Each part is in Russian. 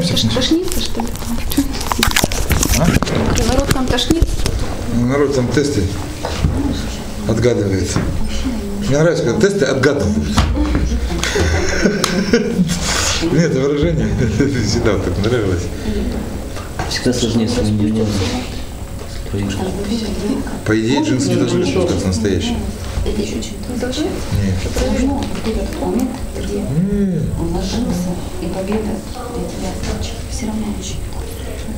Тошнится, что ли? А? Народ там тошнит. Народ там тесты отгадывает. Мне нравится, когда тесты отгадывают. Мне это выражение всегда так нравилось. Всегда сложнее с индивидуалом. По идее, джинсы не должны распускаться настоящие. Это еще? Нет. Должно. Вот этот момент, где он ложился, и победа для тебя все равно очень.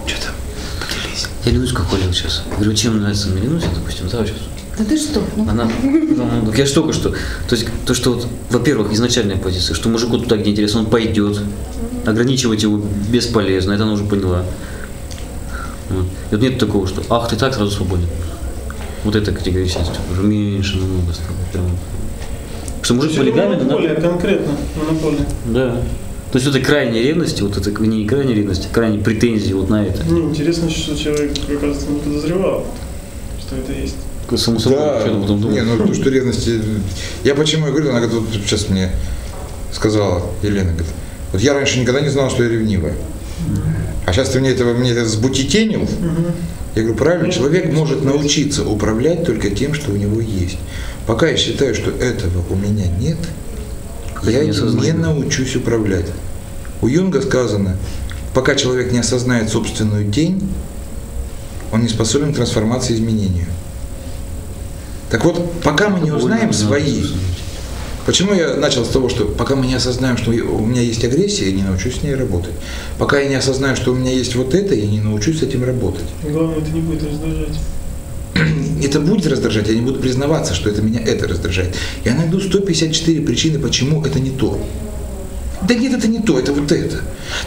Что там? Поделись. Я Леночку хвалил сейчас. Говорю, чем нравится мне Ленуся, допустим, да, сейчас. Да ты что? Ну, Она, ну, так я же только что, то есть, то, что вот, во-первых, изначальная позиция, что мужику туда, где интересно, он пойдет, ограничивать его бесполезно, это она уже поняла. Вот. И вот нет такого, что ах, ты так сразу свободен. Вот эта категоричность уже меньше намного стало. Прям. Что мужик полигамен, да? Более конкретно, монополия. Да. То есть вот этой крайней ревности, вот это не крайней ревности, а крайней претензии вот на это. Не, интересно, что человек, оказывается, не подозревал, что это есть. Само собой, Да, что я потом думал. не, ну то, что ревности... Я почему я говорю, она говорит, вот сейчас мне сказала Елена, говорит, вот я раньше никогда не знала, что я ревнивая. А сейчас ты мне это, мне это сбутетенил. Я говорю, правильно, человек может научиться управлять только тем, что у него есть. Пока я считаю, что этого у меня нет, я не не научусь управлять. У Юнга сказано, пока человек не осознает собственную тень, он не способен к трансформации и изменению. Так вот, пока мы не узнаем свои, почему я начал с того, что пока мы не осознаем, что у меня есть агрессия, я не научусь с ней работать. Пока я не осознаю, что у меня есть вот это, я не научусь с этим работать. И главное, это не будет раздражать. Это будет раздражать, я не буду признаваться, что это меня это раздражает. Я найду 154 причины, почему это не то. Да нет, это не то, это вот это.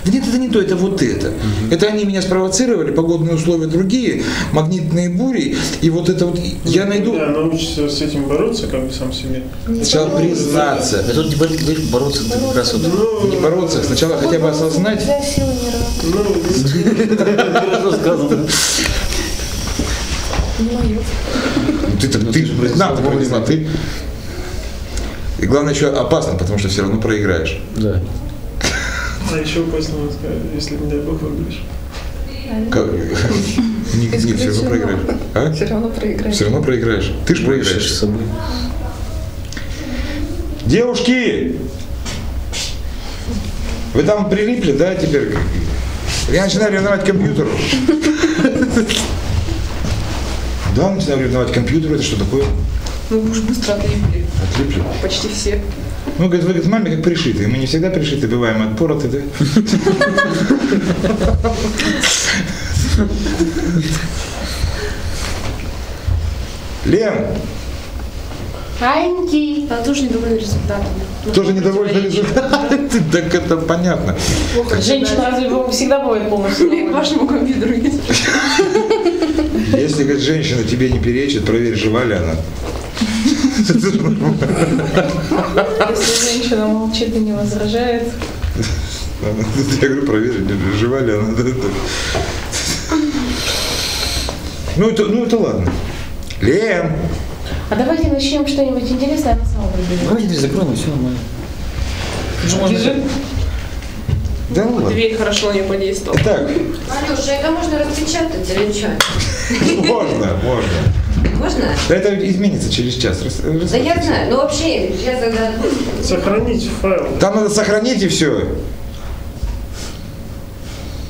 Да нет, это не то, это вот это. Это они меня спровоцировали, погодные условия другие, магнитные бури, и вот это вот. Я найду Да, научишься с этим бороться, как бы сам себе. сначала признаться. Это не бороться, это как раз вот Ну, Не бороться, сначала хотя бы осознать. Для силы не равно. ну, хорошо сказано. Не мое. Ты, ты, ты, нам ты принесла, ты. И главное еще опасно, потому что все равно проиграешь. Да. а еще опасно, если, не дай бог, выиграешь. Как- Не, не, все равно проиграешь. А? Все равно проиграешь. Все равно проиграешь. Ты же С проиграешь. собой. Девушки! Вы там прилипли, да, теперь? Я начинаю ревновать к компьютеру. Да, начинаю ревновать к компьютеру. Это что такое? Мы уж быстро отлипли. Отлипли. Почти все. Ну, говорит, вы говорит, маме как пришитые. Мы не всегда пришиты, бываем отпороты, да? Лен, Аньки. Она тоже недовольна результатом. тоже недовольна результатом? Так это понятно. Женщина разве всегда бывает полностью к вашему компьютеру есть. Если, говорит, женщина тебе не перечит, проверь, жива ли она. Если женщина молчит и не возражает, Я говорю, проверь, жива ли она. Ну это, ну это ладно. Лен, а давайте начнем что-нибудь интересное, а на самом деле. Давайте дверь закроем, и все нормально. Бежит, да ладно. Дверь хорошо не подействовала. Итак, Алеша, это можно распечатать или что? можно, можно. Можно? Да это изменится через час. Рас- Да я знаю, ну вообще, сейчас тогда... Сохранить файл. Там надо сохранить и все.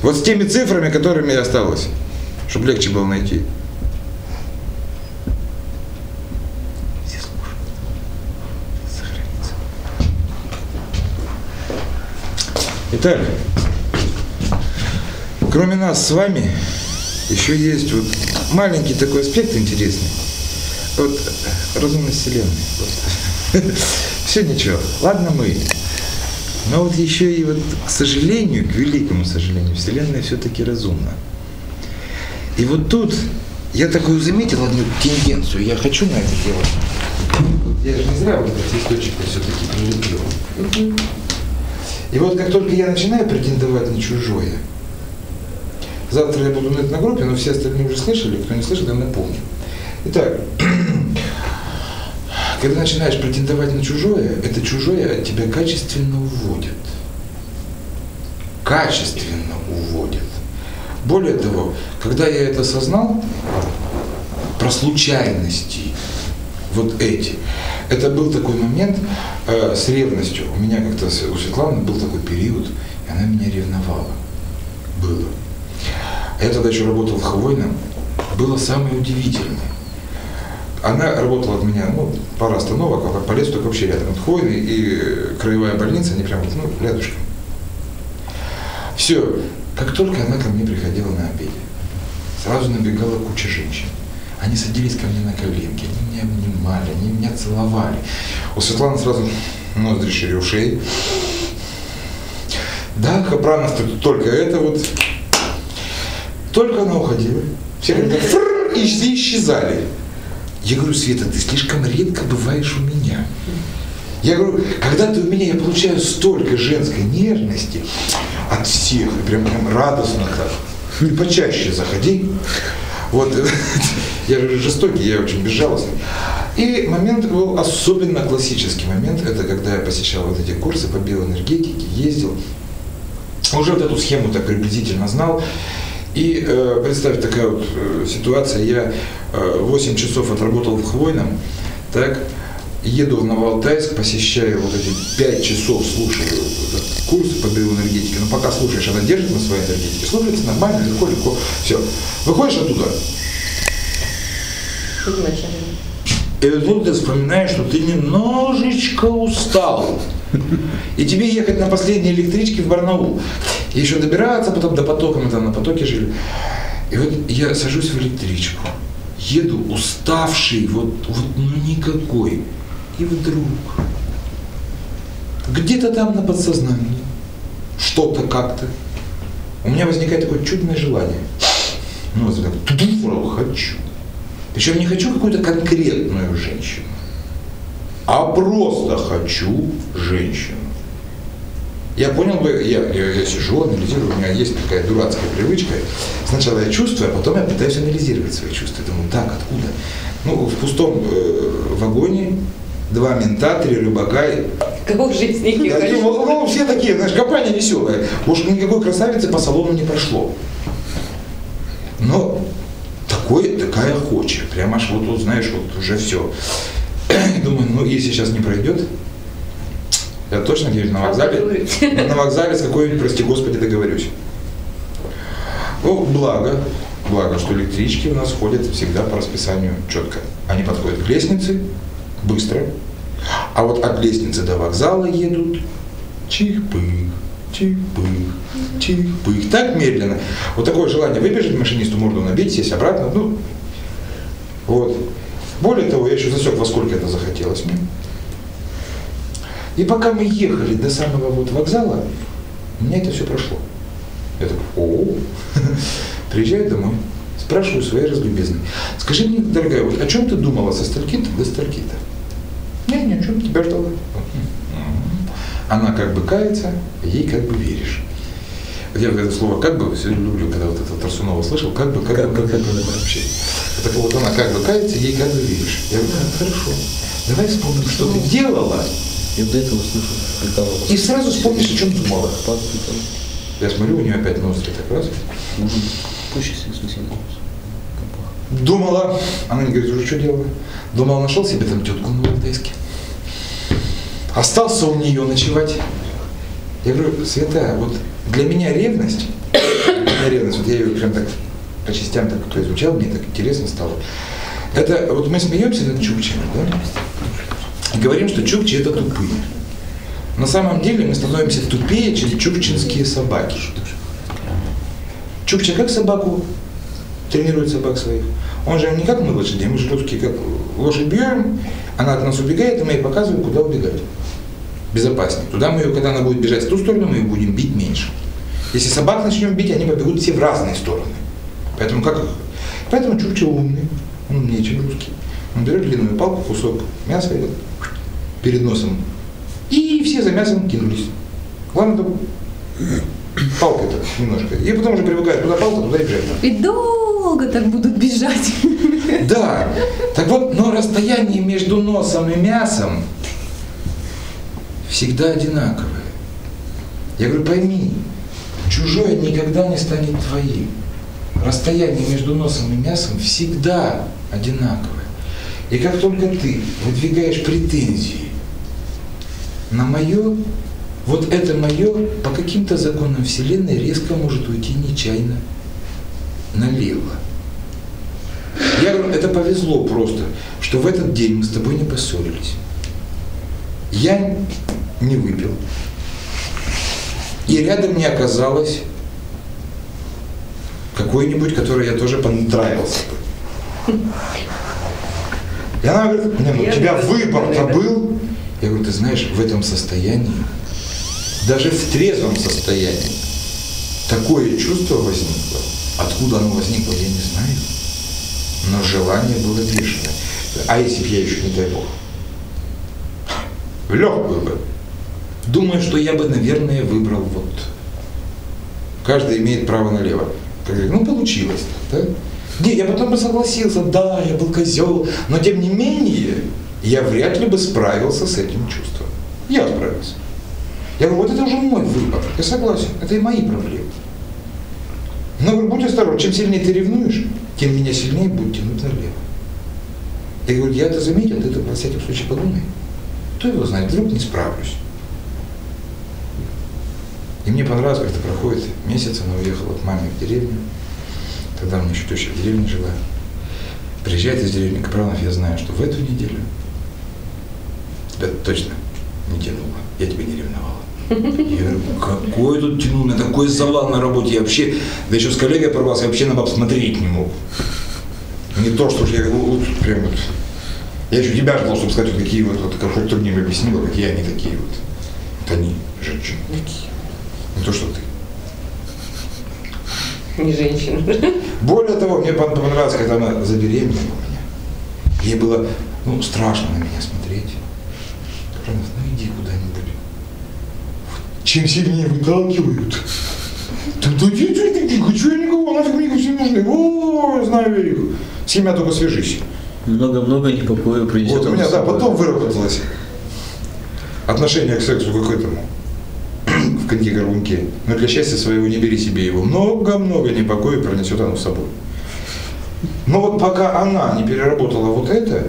Вот с теми цифрами, которыми осталось, чтобы легче было найти. Итак, кроме нас с вами, еще есть вот маленький такой аспект интересный. Вот э, разумность Вселенной. Вот. Все ничего. Ладно мы. Но вот еще и вот, к сожалению, к великому сожалению, Вселенная все-таки разумна. И вот тут я такую заметил одну тенденцию, я хочу на это делать. Я же не зря вот этот листочек все-таки прилепил. И вот как только я начинаю претендовать на чужое, завтра я буду это на группе, но все остальные уже слышали, кто не слышал, я напомню. Итак, когда начинаешь претендовать на чужое, это чужое от тебя качественно уводит. качественно уводят. Более того, когда я это осознал, про случайности, вот эти, это был такой момент э, с ревностью. У меня как-то у Светланы был такой период, и она меня ревновала. Было. Я тогда еще работал в Хвойном. Было самое удивительное. Она работала от меня, ну, пара остановок, а по лесу только вообще рядом. Вот Хвойный и э, краевая больница, они прям, ну, рядышком. Все, как только она ко мне приходила на обеде, сразу набегала куча женщин. Они садились ко мне на коленки, они меня обнимали, они меня целовали. У Светланы сразу ноздри шире ушей. Да, тут только это вот. Только она уходила. Все как-то и исчезали. Я говорю, Света, ты слишком редко бываешь у меня. Я говорю, когда ты у меня, я получаю столько женской нежности от всех, и прям, прям радостно так. Ты почаще заходи. Вот, я же жестокий, я очень безжалостный. И момент был особенно классический момент, это когда я посещал вот эти курсы по биоэнергетике, ездил, уже вот эту схему так приблизительно знал. И э, представь, такая вот э, ситуация, я э, 8 часов отработал в Хвойном, так, еду в Новоалтайск, посещаю вот эти 5 часов, слушаю этот курс по биоэнергетике, но пока слушаешь, она держит на своей энергетике, слушается нормально, легко, легко, все. Выходишь оттуда, и вот тут ты вспоминаешь, что ты немножечко устал. И тебе ехать на последней электричке в Барнаул. И еще добираться потом до потока, мы там на потоке жили. И вот я сажусь в электричку, еду уставший, вот, вот ну никакой. И вдруг, где-то там на подсознании, что-то как-то, у меня возникает такое чудное желание. Ну, вот так, «Ту-ду, хочу. Причем не хочу какую-то конкретную женщину, а просто хочу женщину. Я понял бы, я, я, я сижу, анализирую, у меня есть такая дурацкая привычка. Сначала я чувствую, а потом я пытаюсь анализировать свои чувства. Я думаю, так, откуда? Ну, в пустом э, вагоне два мента, три рыбака. и- Какого жизни не думал, ну, все такие, знаешь, компания веселая. Уж никакой красавицы по салону не прошло. Но такой, такая хочет. Прям аж вот, вот, знаешь, вот уже все. Думаю, ну, если сейчас не пройдет, я точно где-нибудь на вокзале, на вокзале с какой-нибудь, прости господи, договорюсь. Ну, благо, благо, что электрички у нас ходят всегда по расписанию четко. Они подходят к лестнице быстро, а вот от лестницы до вокзала едут чих-пых, чих-пых, чих-пых. Так медленно. Вот такое желание выбежать машинисту морду набить, сесть обратно. Ну, вот. Более того, я еще засек, во сколько это захотелось мне. И пока мы ехали до самого вот вокзала, у меня это все прошло. Я такой, о, приезжаю домой, спрашиваю своей разлюбезной, скажи мне, дорогая, вот о чем ты думала со стальки-то до стальки-то? Нет, ни о чем, тебя ждала. Она как бы кается, ей как бы веришь. Вот Я это слово «как бы» все люблю, когда вот это Тарсунова слышал, как бы, как, бы, как бы, вообще. Вот так вот она как бы кается, ей как бы веришь. Я говорю, «Да, хорошо, давай вспомним, что ты делала, Я до этого слышу, прикалывался. и сразу вспомнишь, о чем думала. Я смотрю, у нее опять ноздри так раз. Может позже. Думала, она не говорит, уже что делала? Думала, нашел себе там тетку на Алтайске. Остался у нее ночевать. Я говорю, Света, вот для меня ревность, для меня ревность, вот я ее прям так по частям так поизучал, мне так интересно стало. Это вот мы смеемся над чукчами, да? И говорим, что чукчи это тупые. На самом деле мы становимся тупее, чем чукчинские собаки. Чукча как собаку тренирует собак своих? Он же не как мы лошади, мы же русские, как лошадь бьем, она от нас убегает, и мы ей показываем, куда убегать. Безопаснее. Туда мы ее, когда она будет бежать в ту сторону, мы ее будем бить меньше. Если собак начнем бить, они побегут все в разные стороны. Поэтому как? Поэтому Чукча умный, он умнее, чем русский. Он берет длинную палку, кусок мяса и перед носом. И все за мясом кинулись. Главное, там палкой-то немножко. И потом уже привыкают, куда палка, туда и бежать. И долго так будут бежать. Да. Так вот, но расстояние между носом и мясом всегда одинаковое. Я говорю, пойми, чужое никогда не станет твоим. Расстояние между носом и мясом всегда одинаковое. И как только ты выдвигаешь претензии на мое, вот это мое по каким-то законам Вселенной резко может уйти нечаянно налево. Я говорю, это повезло просто, что в этот день мы с тобой не поссорились. Я не выпил. И рядом не оказалось какой-нибудь, который я тоже понравился бы. И она говорит, не, ну у тебя выбор-то был. Я говорю, ты знаешь, в этом состоянии, даже в трезвом состоянии, такое чувство возникло. Откуда оно возникло, я не знаю. Но желание было бешеное. А если бы я еще, не дай бог, в легкую бы, думаю, что я бы, наверное, выбрал вот. Каждый имеет право налево. Ну, получилось да? Не, я потом бы согласился, да, я был козел, но тем не менее, я вряд ли бы справился с этим чувством. Я справился. Я говорю, вот это уже мой выбор. Я согласен, это и мои проблемы. Но говорю, будь осторожен, чем сильнее ты ревнуешь, тем меня сильнее будет тянуть налево. Я говорю, я это заметил, ты это на всякий случай подумай. Кто его знает, вдруг не справлюсь. И мне понравилось, как это проходит месяц, она уехала к маме в деревню. Тогда у меня еще теща в деревне жила. Приезжает из деревни Капранов, я знаю, что в эту неделю тебя точно не тянуло. Я тебя не ревновала. Я говорю, какой тут тянул, меня такой завал на работе, я вообще, да еще с коллегой порвался, я вообще на баб смотреть не мог. Не то, что я вот, прям вот, я еще тебя ждал, чтобы сказать, вот какие вот, вот как хоть мне объяснила, какие они такие вот. Вот они, женщины, такие. Не то, что ты. Не женщина. Более того, мне пон- понравилось, когда она забеременела меня. Ей было, ну, страшно на меня смотреть. Капранов, ну иди куда-нибудь. Чем сильнее выталкивают, да да иди ты, ты, не хочу я никого, нафиг мне все нужны. О, знаю их. С кем я только свяжись. Много-много непокоя принесет. Вот у меня, да, потом выработалось отношение к сексу как к этому в коньки горбунке. Но для счастья своего не бери себе его. Много-много непокоя пронесет оно с собой. Но вот пока она не переработала вот это,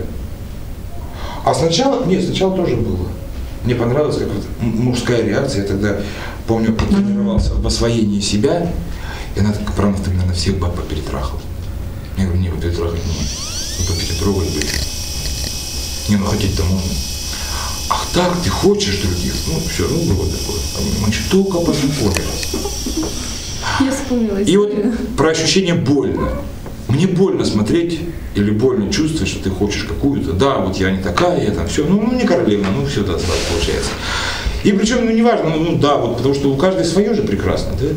а сначала, нет, сначала тоже было. Мне понравилось, как мужская реакция. Я тогда, помню, потренировался в освоении себя. И она так, правда, ты, наверное, всех баб перетрахал. Я говорю, не, вы перетрахать не. Вы поперетрогать бы. Не, ну хотеть-то можно. Ах так, ты хочешь других? Ну, все, ну, было такое. А Мы же только познакомились. Я вспомнила И вот про ощущение больно. Мне больно смотреть или больно чувствовать, что ты хочешь какую-то. Да, вот я не такая, я там все. Ну, ну не королевна, ну все, да, получается. И причем, ну неважно, ну, ну да, вот потому что у каждой свое же прекрасно, да?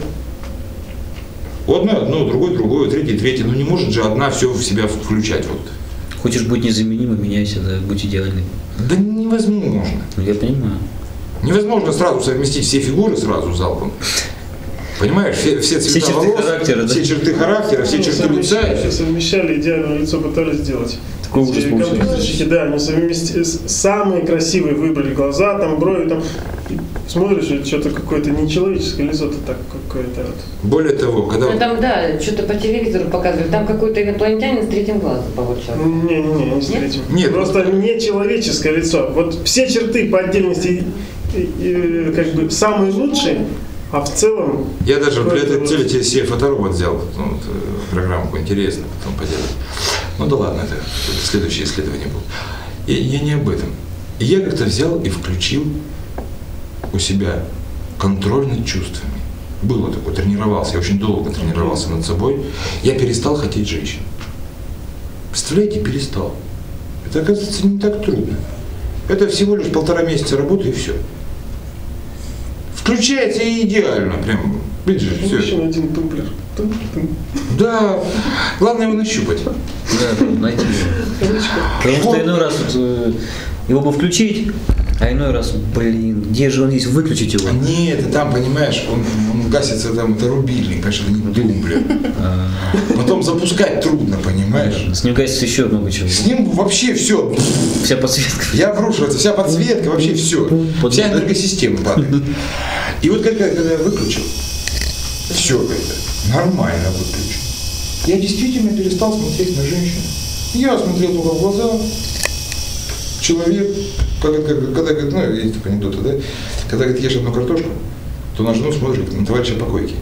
У одной одно, у другой другое, у третьей третье. Ну не может же одна все в себя включать. Вот. Хочешь быть незаменимым, меняйся, да, будь идеальным. Да невозможно. Ну, я понимаю. Невозможно сразу совместить все фигуры сразу залпом. Понимаешь, все, все цвета черты волос, характера, да? все черты характера, все Ну, черты совмещали, лица. все совмещали, идеальное лицо пытались сделать. Такой ужас компьютерщики, да, они совмести... с- самые красивые выбрали глаза, там брови, там смотришь, что-то какое-то нечеловеческое лицо-то так какое-то вот. Более того, когда Ну там, да, что-то по телевизору показывали. Там какой-то инопланетянин с третьим глазом получался. Не-не-не, не с Нет? третьим. Нет. Просто нечеловеческое лицо. Вот все черты по отдельности и- и, как бы самые лучшие, а в целом я даже для этой цели тебе себе фоторобот взял, ну, э, программку интересно потом поделать. Ну да ладно, это следующее исследование будет. Я, я не об этом. Я как-то взял и включил у себя контроль над чувствами. Было такое, тренировался, я очень долго тренировался над собой. Я перестал хотеть женщин. Представляете, перестал. Это, оказывается, не так трудно. Это всего лишь полтора месяца работы и все. Включается и идеально, прям, видишь, все. еще один тумблер. Да, главное его нащупать. Да, найти. Потому что иной раз э, его бы включить, а иной раз, блин, где же он есть, выключить его. Нет, это там, понимаешь, он, он гасится там, это рубильник, конечно, это не тумблер. А, Потом запускать трудно, понимаешь? С ним гасится еще много чего. С ним вообще все. Вся подсветка. Я обрушивается, вся подсветка, вообще все. Вся энергосистема падает. И вот когда, я выключил, Все это нормально выключено. Я действительно перестал смотреть на женщину. Я смотрел только в глаза. Человек, как, как- когда, говорит, ну, есть такой анекдот, да? Когда говорит, ешь одну картошку, то на жену смотрит на товарища по койке.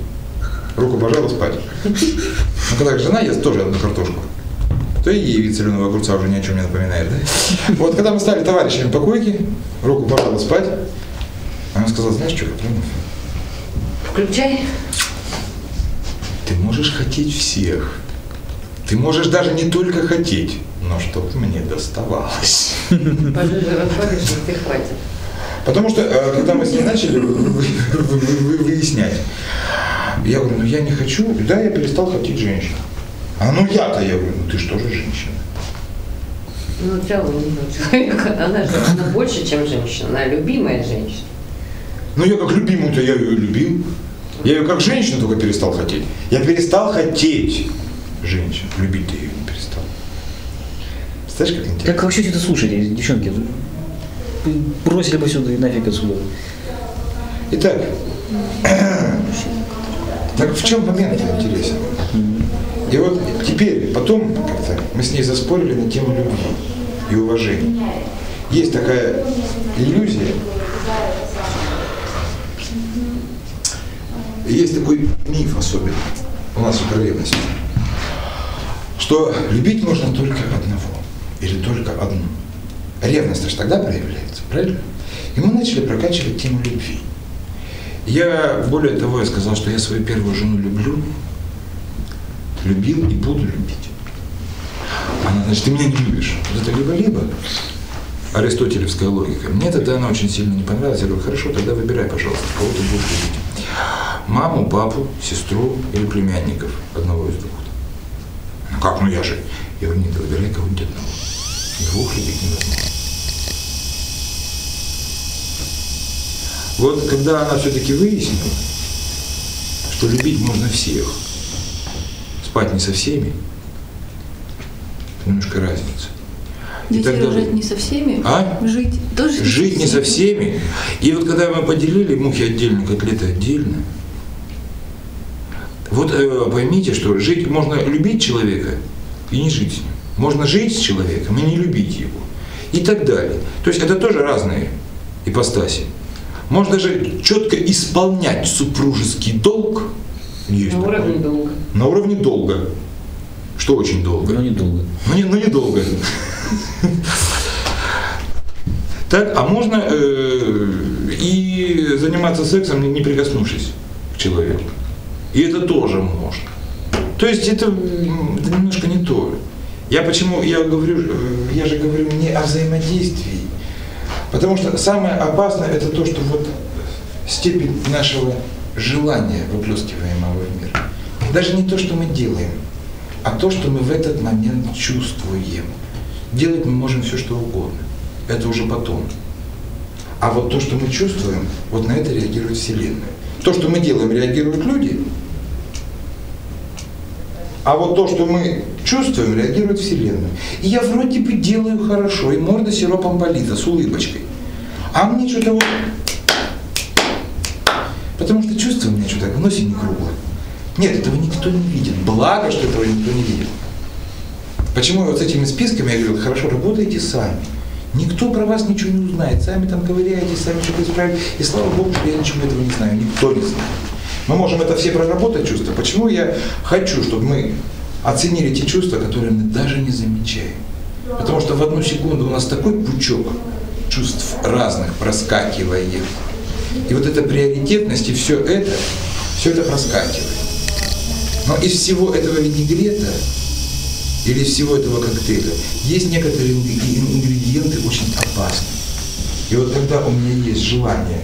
Руку пожала спать. Но когда жена ест тоже одну картошку, то и ей вид соленого огурца уже ни о чем не напоминает, да? Вот когда мы стали товарищами по койке, руку пожала спать, она сказала, знаешь что, Катрина, Включай. ты можешь хотеть всех. Ты можешь даже не только хотеть, но чтоб мне доставалось. Пожиже разбавишь, и хватит. Потому что, э, когда мы с ней начали вы- вы- вы- вы- вы- выяснять, я говорю, ну я не хочу, да, я перестал хотеть женщин. А ну я-то, я говорю, ну ты же тоже женщина. Ну, целого человека. Она же она больше, чем женщина. Она любимая женщина. Ну я как любимую-то я ее любил. Я ее как женщину только перестал хотеть. Я перестал хотеть женщин. Любить-то ее не перестал. Представляешь, как интересно? Как вообще это слушаете, девчонки? Бросили бы сюда и нафиг отсюда. Итак, так в чем момент интересен? И вот теперь, потом как-то мы с ней заспорили на тему любви и уважения. Есть такая иллюзия, есть такой миф особенный у нас в древности, что любить можно только одного или только одну. Ревность же тогда проявляется, правильно? И мы начали прокачивать тему любви. Я, более того, я сказал, что я свою первую жену люблю, любил и буду любить. Она, значит, ты меня не любишь. Вот это либо-либо. Аристотелевская логика. Мне тогда она очень сильно не понравилась. Я говорю, хорошо, тогда выбирай, пожалуйста, кого ты будешь любить. Маму, папу, сестру или племянников одного из двух. Ну как, ну я же. Я говорю, нет, выбирай кого-нибудь одного. Двух любить невозможно. Вот когда она все-таки выяснила, что любить можно всех, спать не со всеми, это немножко разница. И тогда- рожать не со всеми, А? жить тоже Жить не со всеми. И вот когда мы поделили мухи отдельно, котлеты отдельно, вот э, поймите, что жить можно любить человека и не жить с ним. Можно жить с человеком и не любить его. И так далее. То есть это тоже разные ипостаси. Можно же четко исполнять супружеский долг. Есть На уровне долга. На уровне долга. Что очень долго. Но недолго. Ну, не, ну недолго. Так, а можно э, и заниматься сексом, не- не прикоснувшись к человеку. И это тоже можно. То есть это, это немножко не то. Я почему, я говорю, э, я же говорю не о взаимодействии. Потому что самое опасное это то, что вот степень нашего желания, выплескиваемого в мир. Даже не то, что мы делаем, а то, что мы в этот момент чувствуем. Делать мы можем все, что угодно. Это уже потом. А вот то, что мы чувствуем, вот на это реагирует Вселенная. То, что мы делаем, реагируют люди. А вот то, что мы чувствуем, реагирует Вселенная. И я вроде бы делаю хорошо, и морда сиропом полита, с улыбочкой. А мне что-то вот... Потому что чувство у меня что-то в носе не круглое. Нет, этого никто не видит. Благо, что этого никто не видит. Почему я вот с этими списками я говорил, хорошо, работайте сами. Никто про вас ничего не узнает. Сами там ковыряете, сами что-то исправите. И слава Богу, что я ничего этого не знаю. Никто не знает. Мы можем это все проработать чувства. Почему я хочу, чтобы мы оценили те чувства, которые мы даже не замечаем. Потому что в одну секунду у нас такой пучок чувств разных проскакивает. И вот эта приоритетность и все это, все это проскакивает. Но из всего этого винегрета или всего этого коктейля есть некоторые ингре- ингредиенты очень опасные. И вот когда у меня есть желание,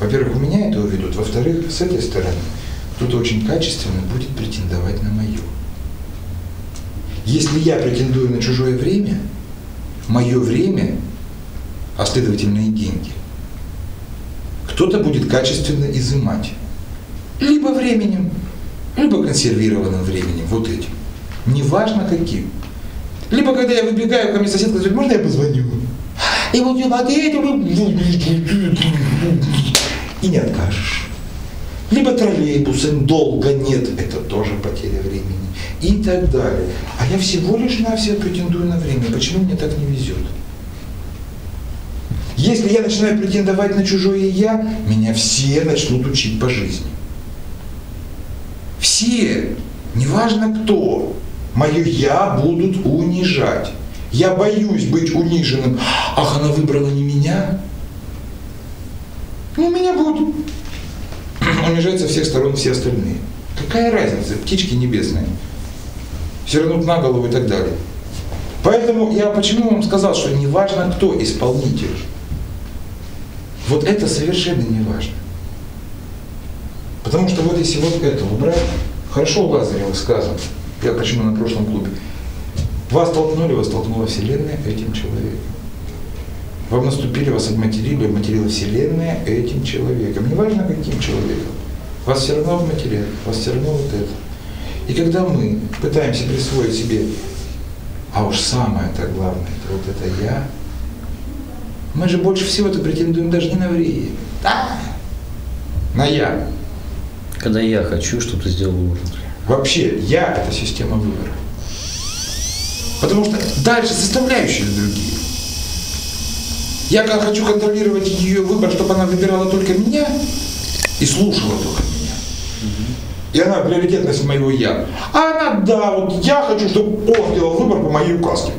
во-первых, у меня это уведут, во-вторых, с этой стороны, кто-то очень качественно будет претендовать на мое. Если я претендую на чужое время, мое время, а следовательно и деньги, кто-то будет качественно изымать. Либо временем, либо консервированным временем, вот этим. Неважно каким. Либо когда я выбегаю, ко мне соседка говорит, можно я позвоню? И вот я и не откажешь. Либо троллейбусом долго нет, это тоже потеря времени. И так далее. А я всего лишь навсего претендую на время. Почему мне так не везет? Если я начинаю претендовать на чужое я, меня все начнут учить по жизни. Все, неважно кто, мое я будут унижать. Я боюсь быть униженным. Ах, она выбрала не меня. Ну, меня будут унижать со всех сторон все остальные. Какая разница, птички небесные. Зернут на голову и так далее. Поэтому я почему вам сказал, что не важно, кто исполнитель. Вот это совершенно не важно. Потому что вот если вот это убрать, хорошо Лазарева сказано, я почему на прошлом клубе, вас столкнули, вас столкнула Вселенная этим человеком. Вам наступили, вас обматерили, обматерила Вселенная этим человеком. Неважно каким человеком. Вас все равно обматерят, вас все равно вот это. И когда мы пытаемся присвоить себе, а уж самое-то главное, это вот это я, мы же больше всего-то претендуем даже не на время, а на я. Когда я хочу, чтобы ты сделал выбор. Вообще, я – это система выбора. Потому что дальше составляющие другие. Я хочу контролировать ее выбор, чтобы она выбирала только меня и слушала только меня. И она приоритетность моего я. А она, да, вот я хочу, чтобы он делал выбор по моей указке.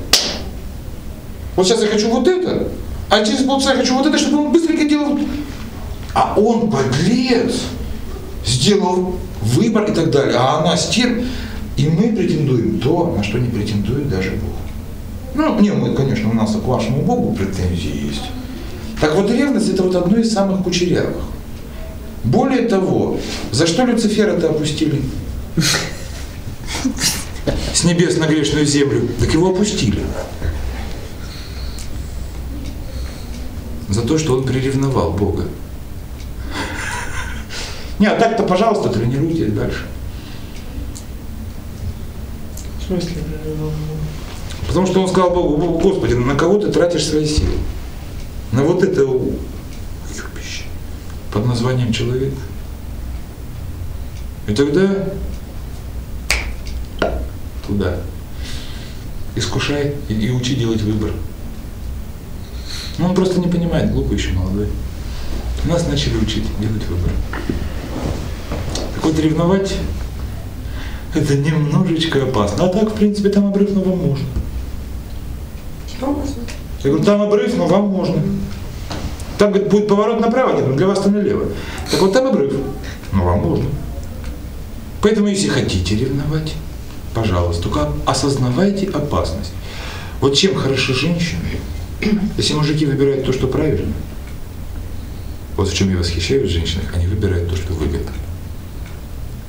Вот сейчас я хочу вот это, а через полчаса я хочу вот это, чтобы он быстренько делал. А он подлец сделал выбор и так далее. А она с тем, и мы претендуем то, на что не претендует даже Бог. Ну, не, мы, конечно, у нас к вашему Богу претензии есть. Так вот, ревность это вот одно из самых кучерявых. Более того, за что Люцифера-то опустили? С небес на грешную землю. Так его опустили. За то, что он приревновал Бога. Не, а так-то, пожалуйста, тренируйтесь дальше. В смысле? Потому что он сказал Богу, Господи, на кого ты тратишь свои силы? На вот это уебище под названием человек. И тогда туда. Искушай и, и учи делать выбор. Ну, он просто не понимает, глупый еще молодой. Нас начали учить делать выбор. Так вот, ревновать это немножечко опасно. А так, в принципе, там обрыв, но вам можно. Можно? Я говорю, там обрыв, но вам можно. Там говорит, будет поворот направо, нет, но для вас-то налево. Так вот там обрыв, но вам можно. Поэтому, если хотите ревновать, пожалуйста, только осознавайте опасность. Вот чем хороши женщины, если мужики выбирают то, что правильно, вот в чем я восхищаюсь в женщинах, они выбирают то, что выгодно.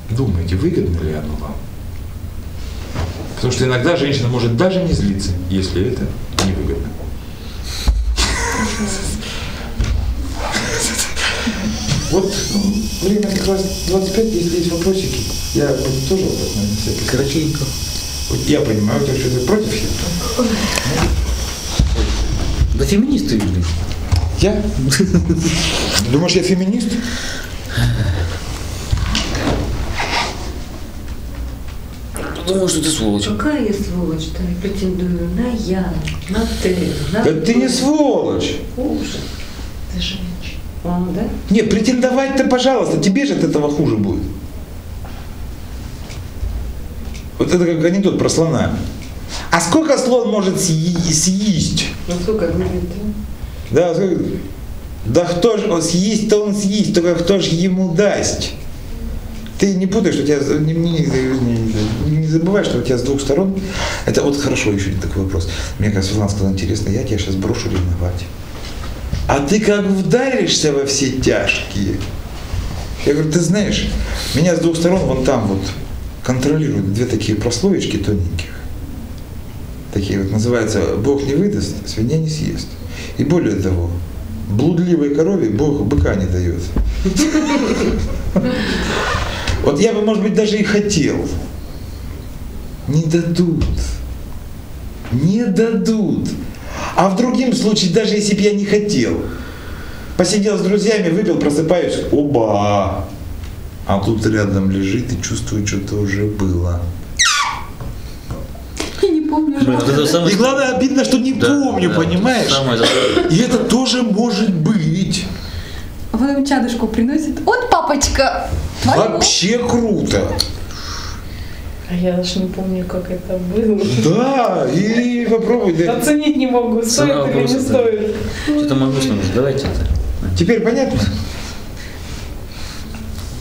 Думайте, выгодно ли оно вам? Потому что иногда женщина может даже не злиться, если это невыгодно. Вот время как раз 25, если есть вопросики, я тоже вопрос, наверное, всякий. Коротенько. Вот я понимаю, у тебя что-то против хипта? Да феминисты видны. Я? Думаешь, я феминист? Думаю, что ты сволочь. Какая я сволочь-то? Я претендую на я, на ты, на Да ты не сволочь. Ужас. Ты женщина. А, да? Не, претендовать-то, пожалуйста, тебе же от этого хуже будет. Вот это как анекдот про слона. А сколько слон может съесть? Ну сколько говорит, да? Да, сколько- да кто ж он съесть-то он съесть, только кто ж ему даст? Ты не путай, что у тебя не, не- не- не забывай, что у тебя с двух сторон. Это вот хорошо еще такой вопрос. Мне как Светлана сказала, интересно, я тебя сейчас брошу ревновать. А ты как вдаришься во все тяжкие. Я говорю, ты знаешь, меня с двух сторон вон там вот контролируют две такие прослоечки тоненьких. Такие вот называются «Бог не выдаст, свинья не съест». И более того, блудливой корове Бог быка не дает. Вот я бы, может быть, даже и хотел. Не дадут. Не дадут. А в другом случае, даже если бы я не хотел, Посидел с друзьями, выпил, просыпаюсь, оба. А тут рядом лежит и чувствую, что-то уже было. Я не помню. Блин, вот это самое... И главное, обидно, что не Да, помню, да, понимаешь? Самое И это тоже может быть. А потом чадушку приносит. Вот папочка. твоего». Вообще круто. А я даже не помню, как это было. Да, и попробуй. да. Оценить не могу, стоит Цена или не стоит. Что-то могу с Давайте это. Теперь понятно?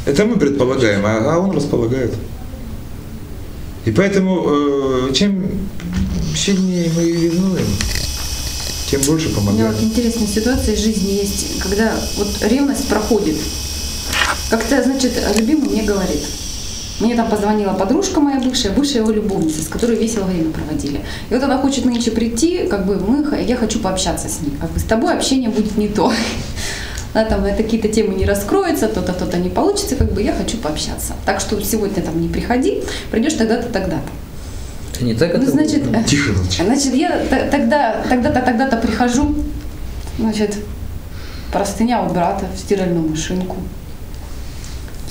Это мы предполагаем, а, а он располагает. И поэтому э, чем сильнее мы ревнуем, тем больше У меня помогаем. вот интересная ситуация из жизни есть, когда вот ревность проходит. Как-то, значит, любимый мне говорит, мне там позвонила подружка моя бывшая, бывшая его любовница, с которой весело время проводили. И вот она хочет нынче прийти, как бы мы, я хочу пообщаться с ней. Как бы с тобой общение будет не то. Да, там какие-то темы не раскроются, то-то, то-то не получится, как бы я хочу пообщаться. Так что сегодня там не приходи, придешь тогда-то, тогда-то. Это не так Ну, это значит, было? э, Тихо молчи. Значит, я тогда, тогда-то, тогда-то прихожу, значит, простыня у брата в стиральную машинку.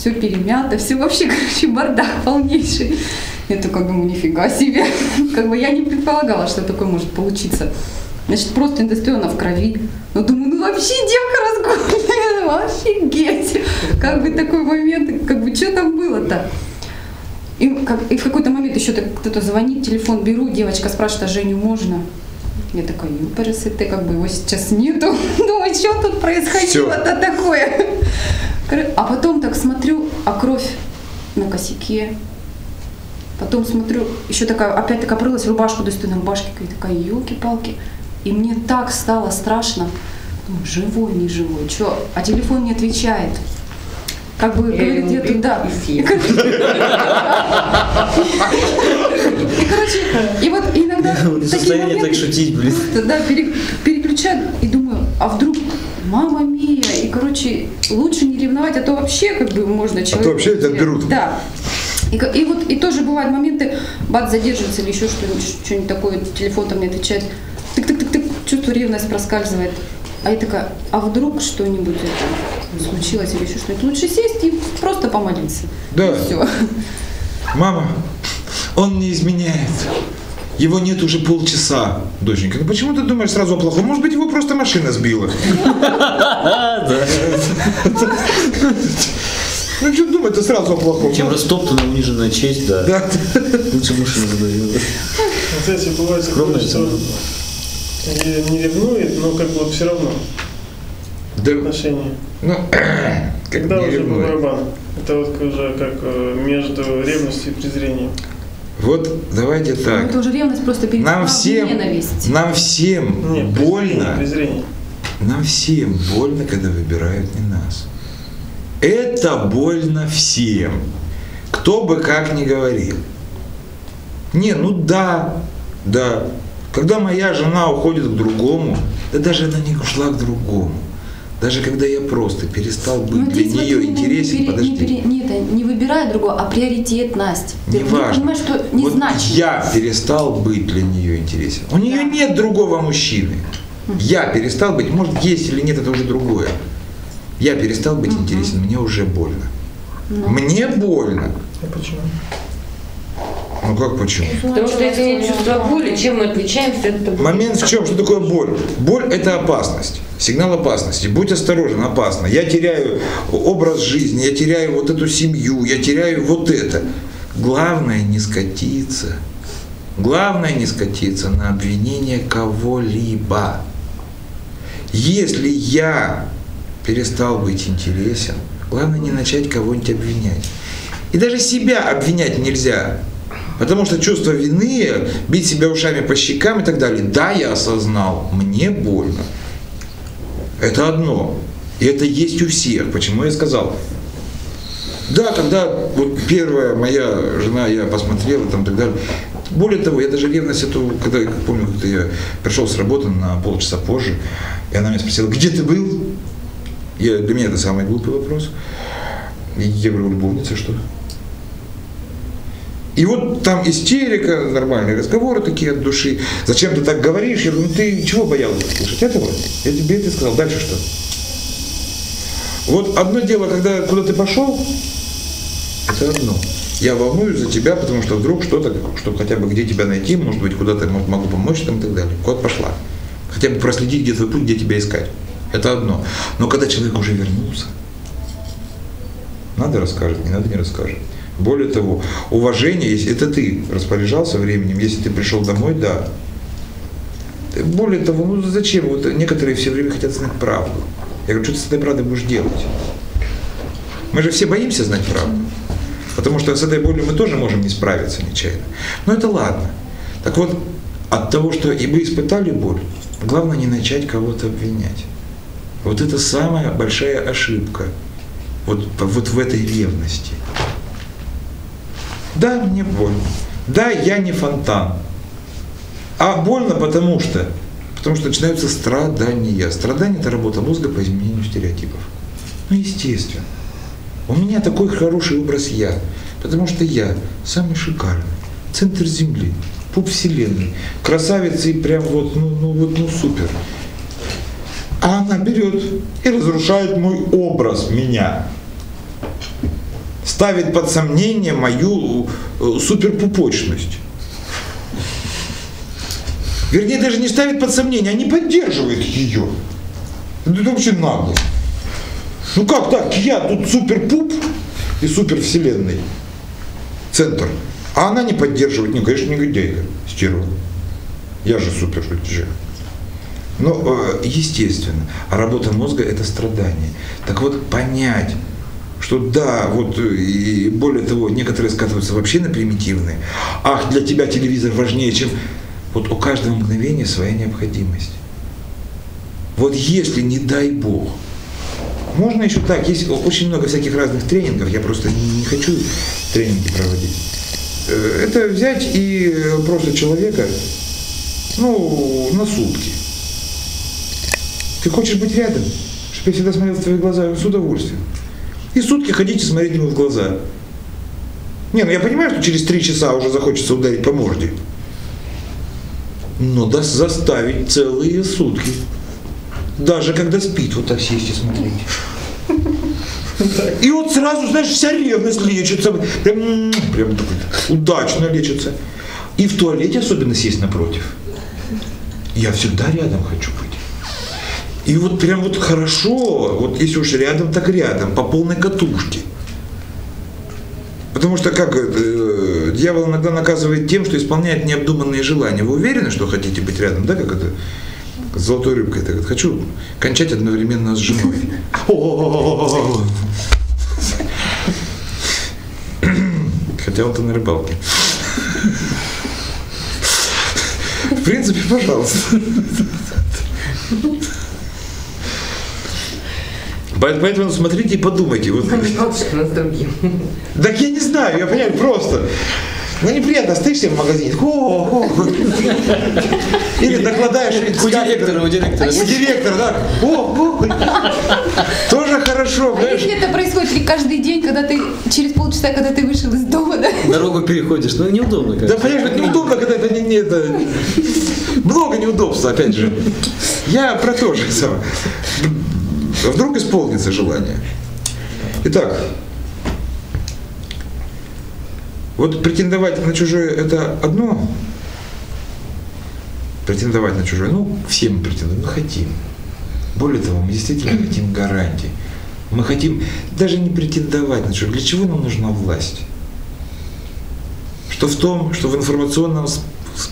Все перемято, все вообще, короче, бардак полнейший. Я такая думаю, нифига себе. Как бы я не предполагала, что такое может получиться. Значит, просто индустриально в крови. Ну, думаю, ну вообще девка разгульная, ну, офигеть. Как бы такой момент, как бы, что там было-то? И, как, и в какой-то момент еще кто-то звонит, телефон беру, девочка спрашивает, а Женю можно? Я такая, юпарасы, ты как бы его сейчас нету. Думаю, что тут происходило-то такое? А потом так смотрю, а кровь на косяке. Потом смотрю, еще такая, опять так опрылась в рубашку, достаю на рубашке, такая, елки-палки. И мне так стало страшно. Думаю, живой, не живой, что? А телефон не отвечает. Как бы Я говорит, я туда. и короче, и, вот иногда такие состоянии так шутить, блин. да, пере- переключаю и думаю, а вдруг мама мия, короче, лучше не ревновать, а то вообще как бы можно человека... вообще тебя потерять. берут. Да. И, и вот и тоже бывают моменты, бац, задерживается или еще что-нибудь, что-нибудь такое, телефон там не отвечает. Тык-тык-тык-тык, чувство ревность проскальзывает. А я такая, а вдруг что-нибудь это случилось или еще что-нибудь? Лучше сесть и просто помолиться. Да. Все. Мама, он не изменяет. Его нет уже полчаса, доченька. Ну почему ты думаешь сразу о плохом? Может быть, его просто машина сбила. А. Ну что думать, ты сразу о плохом? Чем растоптана униженная честь, да. Да. Лучше машину задавила. Вот эти бывает что не, ревнует, но как бы все равно Да, отношения. ну, Когда уже по барабану. Это вот уже как э, между ревностью и презрением. Вот давайте Это так. уже ревность просто Нам всем, ненависть. нам всем Нет, больно. презрение. Нам всем больно, когда выбирают не нас. Это больно всем. Кто бы как ни говорил. Не, ну да, да. Когда моя жена уходит к другому, да даже она не ушла к другому. Даже когда я просто перестал быть Ну, для вот нее именно интересен, не, пере- подожди. не, пере- не, это, не выбирай другого, а приоритет, Настя. Ты Не не важно. понимаешь, что не Вот значит. я перестал быть для нее интересен. У нее Да. нет другого мужчины. Я перестал быть, может есть или нет, это уже другое. Я перестал быть интересен, мне уже больно. Ну. Мне больно. А почему? Ну как почему? Потому что если нет чувства боли, чем мы отличаемся от того? Момент в чем? Что такое боль? Боль – это опасность. Сигнал опасности. Будь осторожен, опасно. Я теряю образ жизни, я теряю вот эту семью, я теряю вот это. Главное не скатиться. Главное не скатиться на обвинение кого-либо. Если я перестал быть интересен, главное не начать кого-нибудь обвинять. И даже себя обвинять нельзя. Потому что чувство вины, бить себя ушами по щекам и так далее. Да, я осознал, мне больно. Это одно. И это есть у всех. Почему я сказал? Да, когда вот первая моя жена, я посмотрела там и так далее. Более того, я даже ревность эту, когда, я помню, как я пришел с работы на полчаса позже, и она меня спросила, где ты был? Я, для меня это самый глупый вопрос. Я говорю, любовница, что? И вот там истерика, нормальные разговоры такие от души. Зачем ты так говоришь? Я говорю, ну ты чего боялась слушать этого? Я тебе это сказал. Дальше что? Вот одно дело, когда куда ты пошел, это одно. Я волнуюсь за тебя, потому что вдруг что-то, чтобы хотя бы где тебя найти, может быть, куда-то мог- могу помочь там и так далее. Куда пошла. Хотя бы проследить, где твой путь, где тебя искать. Это одно. Но когда человек уже вернулся, надо расскажет, не надо не расскажет. Более того, уважение, если это ты распоряжался временем, если ты пришел домой, да. Более того, ну зачем? Вот некоторые все время хотят знать правду. Я говорю, что ты с этой правдой будешь делать? Мы же все боимся знать правду. Потому что с этой болью мы тоже можем не справиться нечаянно. Но это ладно. Так вот, от того, что и вы испытали боль, главное не начать кого-то обвинять. Вот это самая большая ошибка. Вот, вот в этой ревности. Да, мне больно. Да, я не фонтан. А больно потому что, потому что начинаются страдания. Страдания – это работа мозга по изменению стереотипов. Ну, естественно. У меня такой хороший образ я, потому что я самый шикарный, центр Земли, пуп Вселенной, красавица и прям вот, ну, ну вот, ну супер. А она берет и разрушает мой образ меня. Ставит под сомнение мою э, суперпупочность. Вернее, даже не ставит под сомнение, а не поддерживает ее. Это вообще нагло. Ну как так? Я тут суперпуп и супервселенной. Центр. А она не поддерживает. Ну, конечно, негодяйка, стерва. Я же супер же. Но, э, естественно, а работа мозга – это страдание. Так вот, понять, что да, вот э, и более того, некоторые скатываются вообще на примитивные. Ах, для тебя телевизор важнее, чем... Вот у каждого мгновения своя необходимость. Вот если, не дай Бог, можно еще так, есть очень много всяких разных тренингов, я просто не, хочу тренинги проводить. Э, Это взять и просто человека, ну, на сутки. Ты хочешь быть рядом, чтобы я всегда смотрел в твои глаза с удовольствием. И сутки ходите смотреть ему в глаза. Не, ну я понимаю, что через три часа уже захочется ударить по морде. Но да заставить целые сутки. Даже когда спит, вот так сесть и смотреть. И вот сразу, знаешь, вся ревность лечится. Прям, прям удачно лечится. И в туалете особенно сесть напротив. Я всегда рядом хочу. И вот прям вот хорошо, вот если уж рядом, так рядом, по полной катушке. Потому что как э, дьявол иногда наказывает тем, что исполняет необдуманные желания. Вы уверены, что хотите быть рядом, да, как это? С золотой рыбкой. Так, хочу кончать одновременно с женой. Хотя он-то на рыбалке. В принципе, пожалуйста. Поэтому смотрите и подумайте. Вот, Не похож на с другим. так я не знаю, я понимаю, просто. Ну неприятно, стоишь себе в магазине, о, о. или накладаешь У директора, у директора. у директора, да, о, о. тоже хорошо, А понимаешь? если это происходит ли каждый день, когда ты через полчаса, когда ты вышел из дома, да? Дорогу переходишь, ну неудобно как. Да понимаешь, неудобно, когда это не, не это. Много неудобств, опять же. Я про то же самое. Вдруг исполнится желание. Итак, вот претендовать на чужое это одно. Претендовать на чужое, ну, все мы претендуем, мы хотим. Более того, мы действительно хотим гарантий. Мы хотим даже не претендовать на чужое. Для чего нам нужна власть? Что в том, что в информационном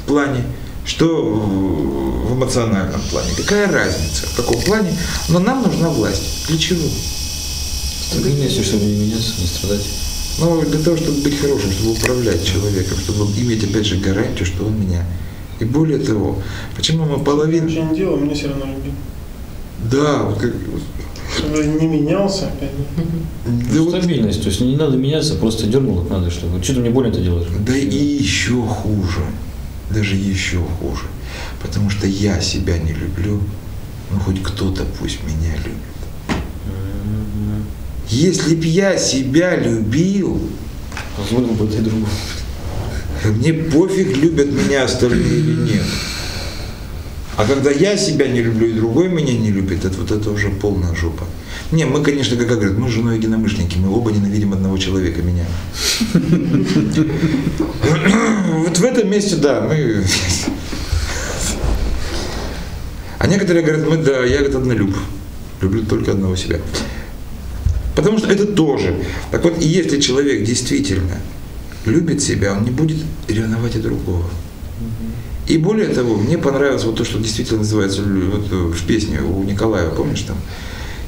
плане, что в эмоциональном плане. Какая разница, в каком плане? Но нам нужна власть. Для чего? Стабильность, чтобы не меняться, не страдать. Ну, для того, чтобы быть хорошим, чтобы управлять человеком, чтобы иметь, опять же, гарантию, что он меня. И более того, почему мы половину... Ничего не делал, меня все равно любил. Да, вот как... Чтобы не менялся опять. Да, вот- Стабильность, то есть не надо меняться, просто дернул как надо, чтобы. Что ты мне больно это делаешь? да и еще хуже. Даже еще хуже. Потому что я себя не люблю, ну хоть кто-то пусть меня любит. Если б я себя любил, Позволил бы ты другу. мне пофиг, любят меня остальные или нет. А когда я себя не люблю и другой меня не любит, это вот это уже полная жопа. Не, мы, конечно, как говорят, мы с женой единомышленники, мы оба ненавидим одного человека, меня. Вот в этом месте, да, мы... А некоторые говорят, мы, да, я, говорит, однолюб. Люблю только одного себя. Потому что это тоже. Так вот, если человек действительно любит себя, он не будет ревновать и другого. И более того, мне понравилось вот то, что действительно называется вот в песне у Николаева, помнишь там?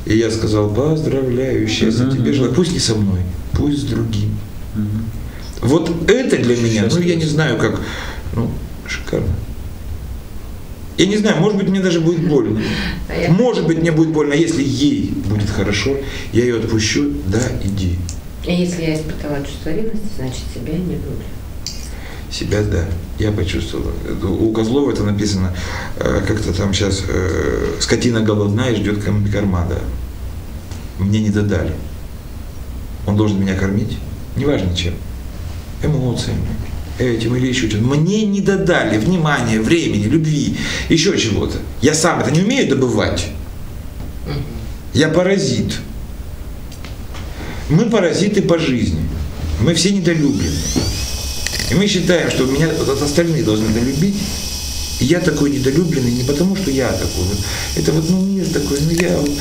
И я сказал, поздравляю, счастья Мгм. тебе желаю. Пусть не со мной, пусть с другим. Вот это для меня, ну я не знаю как, ну шикарно. Я не знаю, может быть мне даже будет больно. А Может быть мне будет больно, если ей будет хорошо, я ее отпущу, да, иди. И если я испытала чувство ревности, значит себя не люблю. Себя, да, я почувствовал. У Козлова это написано, э, как-то там сейчас, скотина голодная и ждет корма, да. Мне не додали. Он должен меня кормить, неважно чем, эмоциями, этим или еще чем. Мне не додали внимания, времени, любви, еще чего-то. Я сам это не умею добывать. Я паразит. Мы паразиты по жизни. Мы все недолюблены. И мы считаем, что меня вот остальные должны недолюбить. И я такой недолюбленный не потому, что я такой. Это вот ну, мир такой, ну я вот.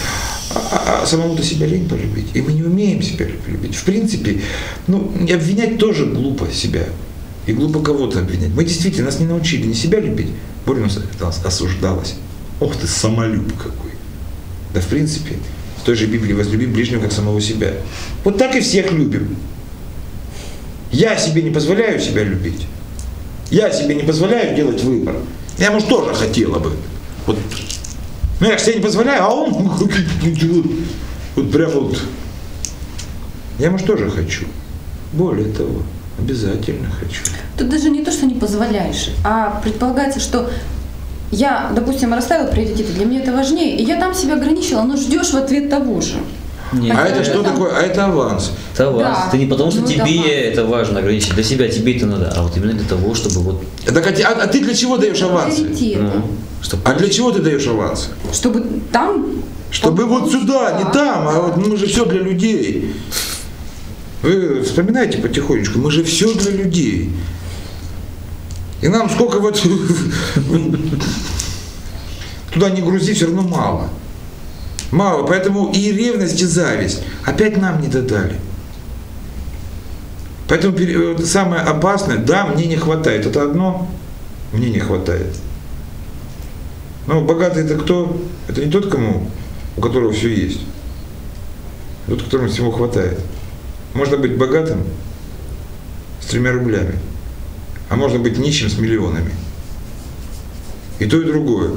А, а- а самому-то себя лень полюбить. И мы не умеем себя полюбить. В принципе, ну, обвинять тоже глупо себя. И глупо кого-то обвинять. Мы действительно нас не научили не себя любить, более это осуждалось. Ох ты, самолюб какой. Да в принципе, в той же Библии возлюби ближнего как самого себя. Вот так и всех любим. Я себе не позволяю себя любить. Я себе не позволяю делать выбор. Я, может, тоже хотела бы. Вот. Ну, я себе не позволяю, а он вот прям вот. Я, может, тоже хочу. Более того, обязательно хочу. Тут даже не то, что не позволяешь, а предполагается, что я, допустим, расставила приоритеты, для меня это важнее, и я там себя ограничила, но ждешь в ответ того же. Нет, А это что такое? А это аванс. Это аванс. Да. Ты не потому, что Ну, тебе аванс. это важно ограничить, для себя тебе это надо, а вот именно для того, чтобы вот, Так, а, а- а ты для чего даешь авансы? Ну, чтобы А для чего ты даешь авансы? Чтобы там... Чтобы вот сюда, не там, а вот мы же все для людей. Вы вспоминайте потихонечку, мы же все для людей. И нам сколько вот туда не грузи, все равно мало. Мало, поэтому и ревность, и зависть опять нам не додали. Поэтому вот самое опасное, да, мне не хватает. Это одно, мне не хватает. Но богатый это кто? Это не тот, кому, у которого все есть. Тот, которому всего хватает. Можно быть богатым с тремя рублями, а можно быть нищим с миллионами. И то, и другое.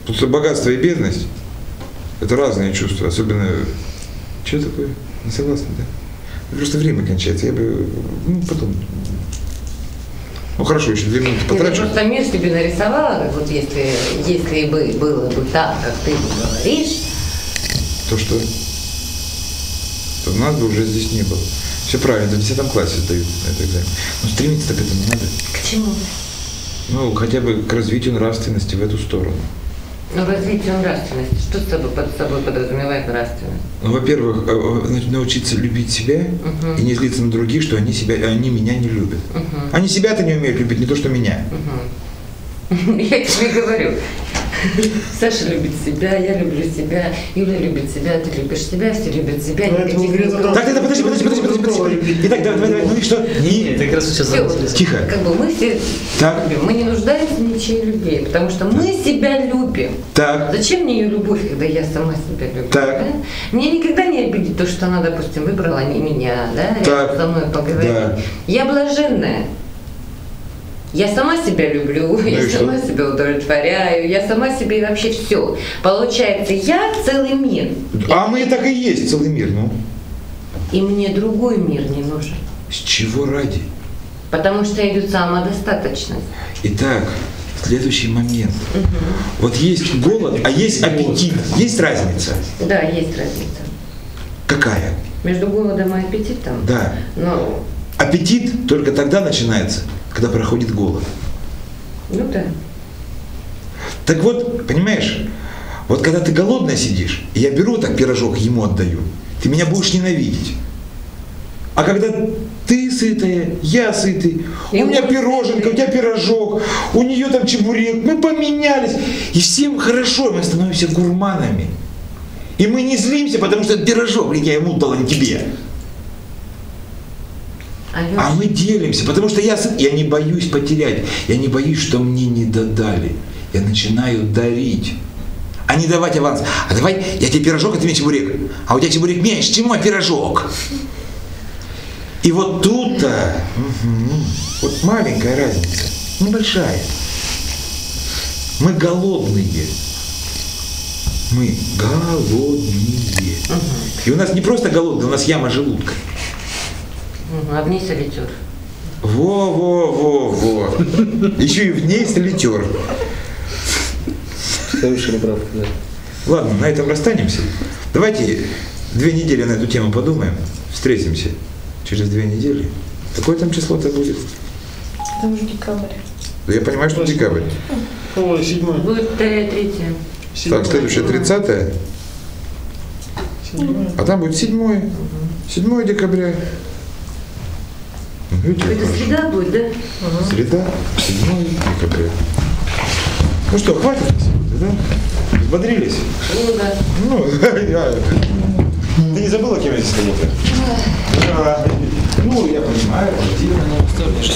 Потому что богатство и бедность – это разные чувства, особенно… Что такое? Не согласны, да? Просто время кончается, я бы… Ну, потом… Ну, хорошо, еще две минуты я потрачу. просто мир себе нарисовала, как вот если, если бы было бы так, как ты говоришь, То, что… То нас бы уже здесь не было. Все правильно, в 10 классе сдают на этот экзамен. Но стремиться-то к этому надо. к чему? Ну, хотя бы к развитию нравственности в эту сторону. Ну, развитие нравственности. Что с собой под собой подразумевает нравственность? Ну, во-первых, э, э, значит, научиться любить себя Мгм. и не злиться на других, что они себя, они меня не любят. Мгм. Они себя-то не умеют любить, не то, что меня. Мгм. Я тебе говорю. Саша любит себя, я люблю себя, Юля любит себя, ты любишь себя, все любят себя. Ну, это. Так, так, так, подожди, подожди, подожди, подожди, подожди. Итак, давай, давай, давай, ну и что? Не, И- это как раз сейчас занятие. Тихо. Как бы мы все Так. любим, мы не нуждаемся в ничьей любви, потому что мы себя любим. Так, Зачем мне ее любовь, когда я сама себя люблю? Так. да? Мне никогда не обидит то, что она, допустим, выбрала не меня, да, Так. со мной поговорить. Да. Я блаженная. Я сама себя люблю, Ну я и что? сама себя удовлетворяю, я сама себе вообще все. Получается, я целый мир. а мы так и есть, целый мир, ну. И мне другой мир не нужен. С чего ради? Потому что идет самодостаточность. Итак, следующий момент. Вот есть голод, а есть аппетит. Есть разница? Да, есть разница. Какая? Между голодом и аппетитом. Да. Ну, Аппетит только тогда начинается, когда проходит голод. ну да. Так вот, понимаешь, вот когда ты голодная сидишь, и я беру так пирожок, ему отдаю, ты меня будешь ненавидеть. А когда ты сытая, я сытый, И у меня пироженка, у тебя пирожок, у нее там чебурек, мы поменялись, и всем хорошо, мы становимся гурманами. И мы не злимся, потому что это пирожок, я ему дал, а не тебе. Алёш, А мы делимся, потому что я, я не боюсь потерять, я не боюсь, что мне не додали. Я начинаю дарить. А не давать аванс. А давай, я тебе пирожок, а ты мне чебурек. А у тебя чебурек меньше, чем мой пирожок. И вот тут-то, вот маленькая разница, небольшая. Мы голодные. Мы голодные. И у нас не просто голодные, у нас яма желудка. А ней солитер. Во-во-во-во. Еще и в ней солитер. Совершенно прав, да. Ладно, на этом расстанемся. Давайте две недели на эту тему подумаем. Встретимся через две недели. Какое там число-то будет? Там уже декабрь. Да Я понимаю, что декабрь. Ой, седьмой. Будет вторая, третья. Так, следующее 30 Седьмой. а там будет 7 7 декабря. Видите, Это хорошо. среда будет, да? Среда, 7 декабря. Ну что, хватит на сегодня, да? Взбодрились? Ну да. Ну, я... Ты не забыла, кем я здесь работаю? Да. Ну, я понимаю, Оставляешь.